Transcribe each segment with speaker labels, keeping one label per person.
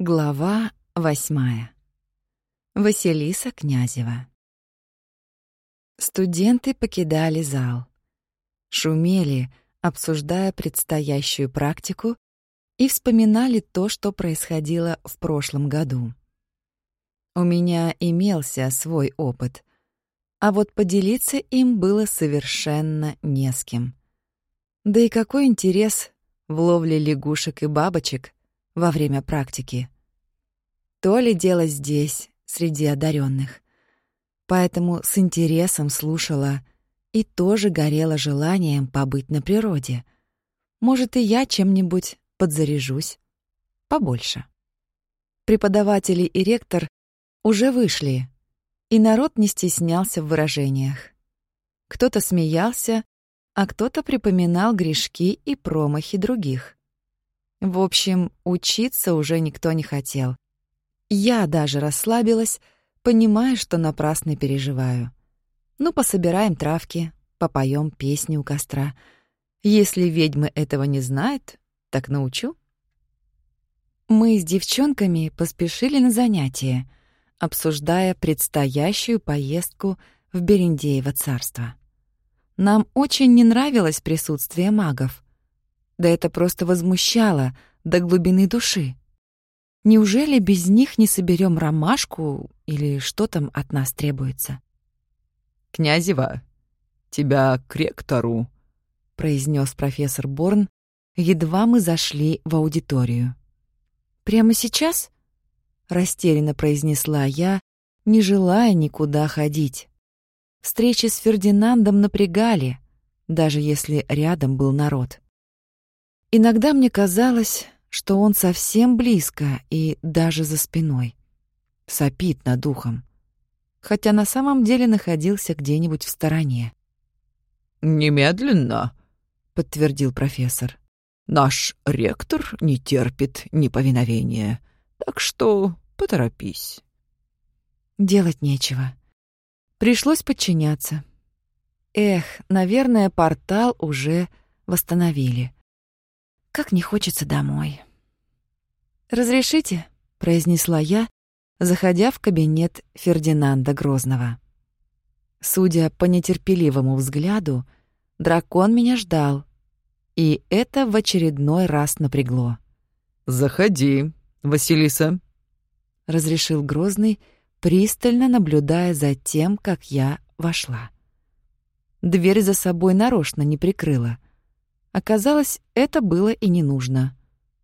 Speaker 1: Глава восьмая. Василиса Князева. Студенты покидали зал. Шумели, обсуждая предстоящую практику, и вспоминали то, что происходило в прошлом году. У меня имелся свой опыт, а вот поделиться им было совершенно не с кем. Да и какой интерес в ловле лягушек и бабочек во время практики. То ли дело здесь, среди одаренных. Поэтому с интересом слушала и тоже горела желанием побыть на природе. Может, и я чем-нибудь подзаряжусь. Побольше. Преподаватели и ректор уже вышли, и народ не стеснялся в выражениях. Кто-то смеялся, а кто-то припоминал грешки и промахи других. В общем, учиться уже никто не хотел. Я даже расслабилась, понимая, что напрасно переживаю. Ну, пособираем травки, попоем песни у костра. Если ведьмы этого не знают, так научу. Мы с девчонками поспешили на занятия, обсуждая предстоящую поездку в Берендеево царство. Нам очень не нравилось присутствие магов — да это просто возмущало до глубины души. Неужели без них не соберем ромашку или что там от нас требуется?
Speaker 2: «Князева, тебя к ректору», — произнес профессор Борн, едва мы зашли в аудиторию.
Speaker 1: «Прямо сейчас?» — растерянно произнесла я, не желая никуда ходить. Встречи с Фердинандом напрягали, даже если рядом был народ. Иногда мне казалось, что он совсем близко и даже за спиной. Сопит над ухом. Хотя на самом деле находился где-нибудь в стороне.
Speaker 2: «Немедленно», — подтвердил профессор. «Наш ректор не терпит неповиновения, так что поторопись».
Speaker 1: Делать нечего. Пришлось подчиняться. Эх, наверное, портал уже восстановили. Как не хочется домой. «Разрешите?» — произнесла я, заходя в кабинет Фердинанда Грозного. Судя по нетерпеливому взгляду, дракон меня ждал, и это в очередной раз напрягло.
Speaker 2: «Заходи, Василиса», —
Speaker 1: разрешил Грозный, пристально наблюдая за тем, как я вошла. Дверь за собой нарочно не прикрыла — Оказалось, это было и не нужно.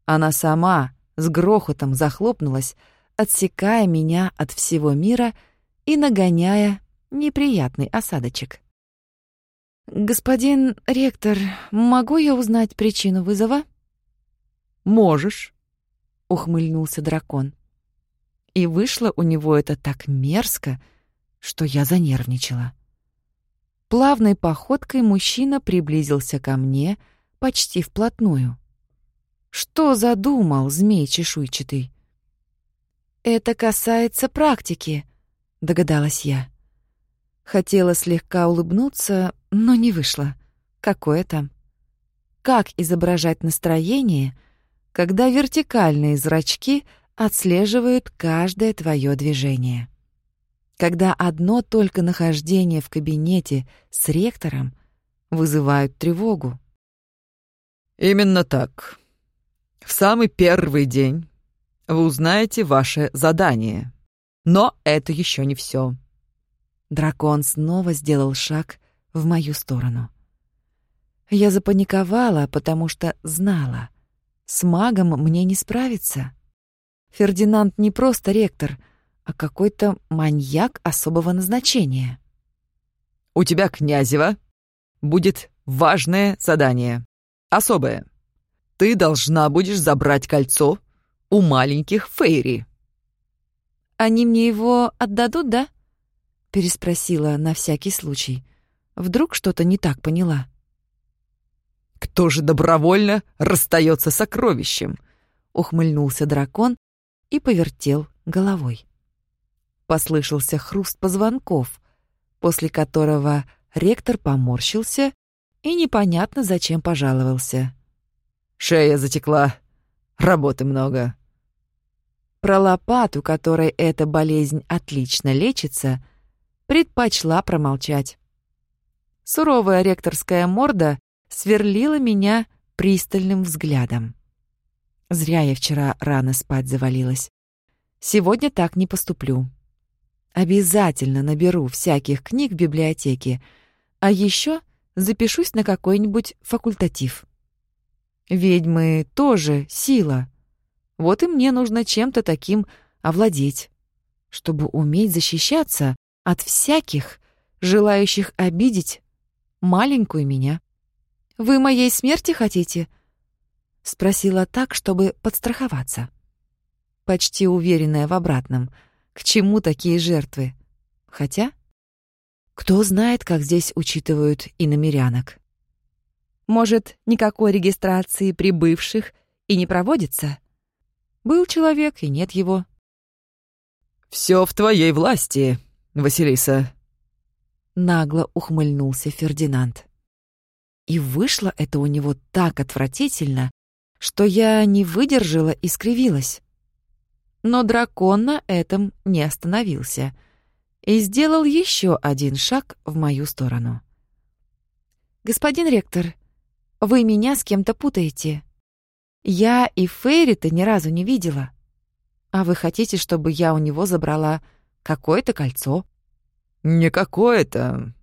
Speaker 1: Она сама с грохотом захлопнулась, отсекая меня от всего мира и нагоняя неприятный осадочек. «Господин ректор, могу я узнать причину вызова?»
Speaker 2: «Можешь», —
Speaker 1: ухмыльнулся дракон. И вышло у него это так мерзко, что я занервничала. Плавной походкой мужчина приблизился ко мне — почти вплотную. Что задумал змей чешуйчатый? «Это касается практики», — догадалась я. Хотела слегка улыбнуться, но не вышло. Какое там? Как изображать настроение, когда вертикальные зрачки отслеживают каждое твое движение? Когда одно только нахождение в кабинете с ректором вызывает тревогу?
Speaker 2: Именно так. В самый первый день вы узнаете ваше задание. Но это еще не все.
Speaker 1: Дракон снова сделал шаг в мою сторону. Я запаниковала, потому что знала, с магом мне не справиться. Фердинанд не просто ректор, а какой-то маньяк особого назначения.
Speaker 2: «У тебя, Князева, будет важное задание особое. Ты должна будешь забрать кольцо у маленьких Фейри».
Speaker 1: «Они мне его отдадут, да?» — переспросила на всякий случай. Вдруг что-то не так поняла.
Speaker 2: «Кто же добровольно расстается с сокровищем?» — ухмыльнулся дракон и повертел головой.
Speaker 1: Послышался хруст позвонков, после которого ректор поморщился и непонятно зачем пожаловался.
Speaker 2: «Шея затекла. Работы много».
Speaker 1: Про лопату, которой эта болезнь отлично лечится, предпочла промолчать. Суровая ректорская морда сверлила меня пристальным взглядом. Зря я вчера рано спать завалилась. Сегодня так не поступлю. Обязательно наберу всяких книг в библиотеке, а еще запишусь на какой-нибудь факультатив. Ведьмы тоже сила. Вот и мне нужно чем-то таким овладеть, чтобы уметь защищаться от всяких, желающих обидеть маленькую меня. «Вы моей смерти хотите?» — спросила так, чтобы подстраховаться. Почти уверенная в обратном. К чему такие жертвы? Хотя, кто знает, как здесь учитывают иномерянок. Может, никакой регистрации прибывших и не проводится? Был человек, и нет его.
Speaker 2: «Все в твоей власти, Василиса», —
Speaker 1: нагло ухмыльнулся Фердинанд. И вышло это у него так отвратительно, что я не выдержала и скривилась. Но дракон на этом не остановился и сделал еще один шаг в мою сторону. «Господин ректор, вы меня с кем-то путаете. Я и Фейри-то ни разу не видела. А вы хотите, чтобы я у него забрала какое-то кольцо?»
Speaker 2: «Не какое-то.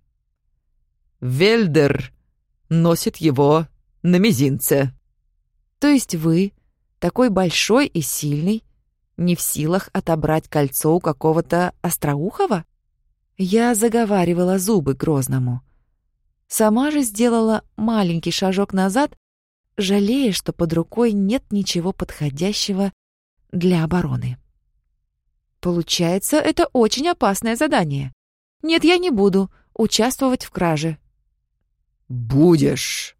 Speaker 2: Вельдер носит его на мизинце».
Speaker 1: «То есть вы, такой большой и сильный, не в силах отобрать кольцо у какого-то остроухого?» Я заговаривала зубы Грозному. Сама же сделала маленький шажок назад, жалея, что под рукой нет ничего подходящего для обороны. Получается, это очень опасное задание. Нет, я не буду участвовать в краже.
Speaker 2: «Будешь!»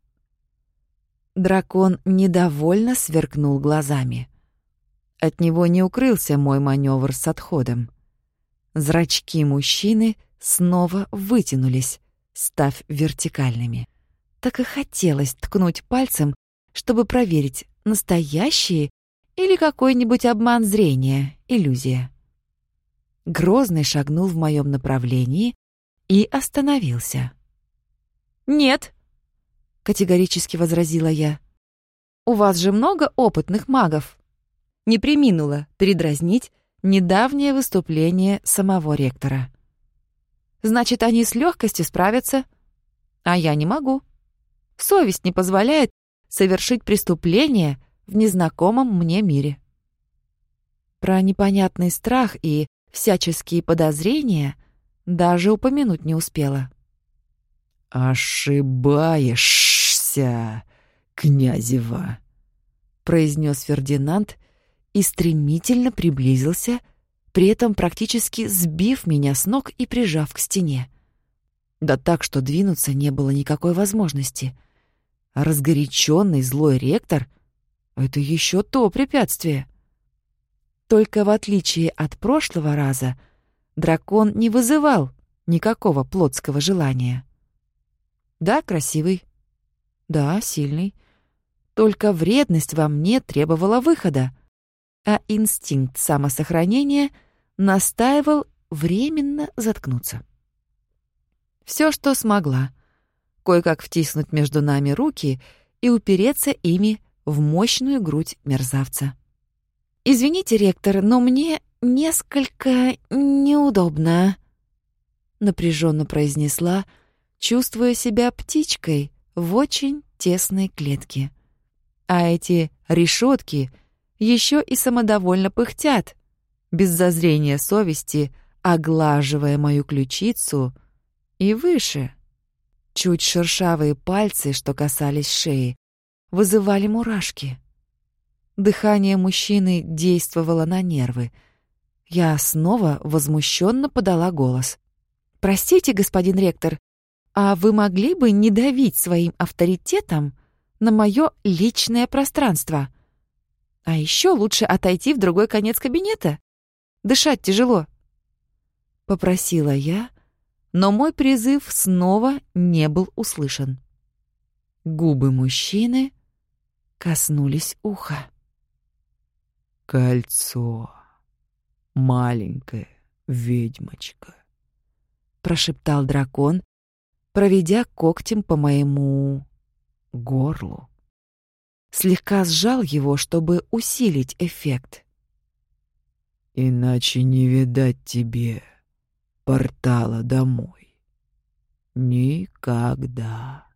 Speaker 1: Дракон недовольно сверкнул глазами. От него не укрылся мой маневр с отходом. Зрачки мужчины снова вытянулись, став вертикальными. Так и хотелось ткнуть пальцем, чтобы проверить, настоящие или какой-нибудь обман зрения, иллюзия. Грозный шагнул в моем направлении и остановился. «Нет», — категорически возразила я. «У вас же много опытных магов». Не приминула передразнить недавнее выступление самого ректора. «Значит, они с легкостью справятся, а я не могу. Совесть не позволяет совершить преступление в незнакомом мне мире». Про непонятный страх и всяческие подозрения даже упомянуть не успела.
Speaker 2: «Ошибаешься, князева», — произнес Фердинанд и стремительно приблизился, при этом практически сбив меня с ног и прижав к стене. Да так, что двинуться не было никакой возможности. А разгоряченный злой ректор — это еще то препятствие. Только в отличие от прошлого раза, дракон не вызывал никакого плотского желания. Да, красивый. Да, сильный. Только вредность во мне требовала выхода, а инстинкт самосохранения настаивал временно заткнуться. Все, что смогла. Кое-как втиснуть между нами руки и упереться ими в мощную грудь мерзавца. «Извините, ректор, но мне несколько неудобно», — напряженно произнесла, — чувствуя себя птичкой в очень тесной клетке. А эти решетки еще и самодовольно пыхтят, без зазрения совести, оглаживая мою ключицу и выше. Чуть шершавые пальцы, что касались шеи, вызывали мурашки. Дыхание мужчины действовало на нервы. Я снова возмущенно подала голос. «Простите, господин ректор, а вы могли бы не давить своим авторитетом на мое личное пространство? А еще лучше отойти в другой конец кабинета. Дышать тяжело. Попросила я, но мой призыв снова не был услышан. Губы мужчины коснулись уха. «Кольцо», маленькая ведьмочка», —
Speaker 1: прошептал дракон, проведя когтем по моему горлу. Слегка сжал его, чтобы усилить эффект.
Speaker 2: «Иначе не видать тебе портала домой. Никогда».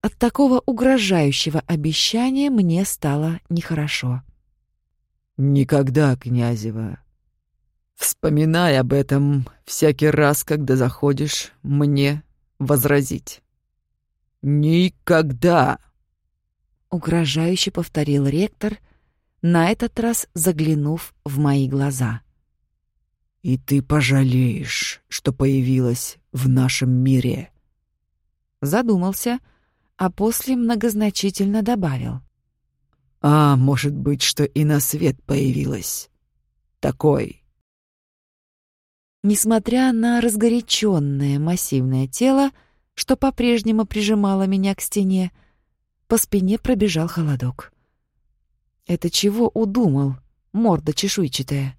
Speaker 1: От такого угрожающего обещания мне стало нехорошо.
Speaker 2: «Никогда, Князева. Вспоминай об этом всякий раз, когда заходишь мне возразить. Никогда!»
Speaker 1: Угрожающе повторил ректор, на этот раз заглянув в мои глаза.
Speaker 2: «И ты пожалеешь, что появилась в нашем мире».
Speaker 1: Задумался, а после многозначительно добавил.
Speaker 2: «А может быть, что и на свет появилась. Такой».
Speaker 1: Несмотря на разгоряченное массивное тело, что по-прежнему прижимало меня к стене, по спине пробежал холодок. Это чего удумал, морда чешуйчатая?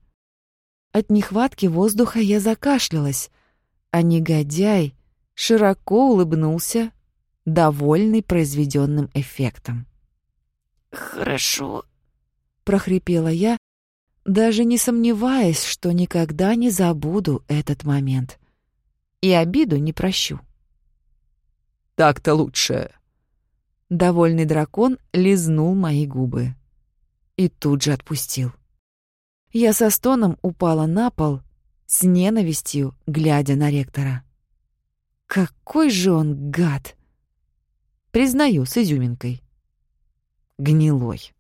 Speaker 1: От нехватки воздуха я закашлялась, а негодяй широко улыбнулся, довольный произведенным эффектом. «Хорошо», — прохрипела я, даже не сомневаясь, что никогда не забуду этот момент. И обиду не прощу.
Speaker 2: «Так-то лучше»,
Speaker 1: Довольный дракон лизнул мои губы и тут же отпустил. Я со стоном упала на пол, с ненавистью глядя на ректора. Какой же он гад! Признаю, с изюминкой. Гнилой.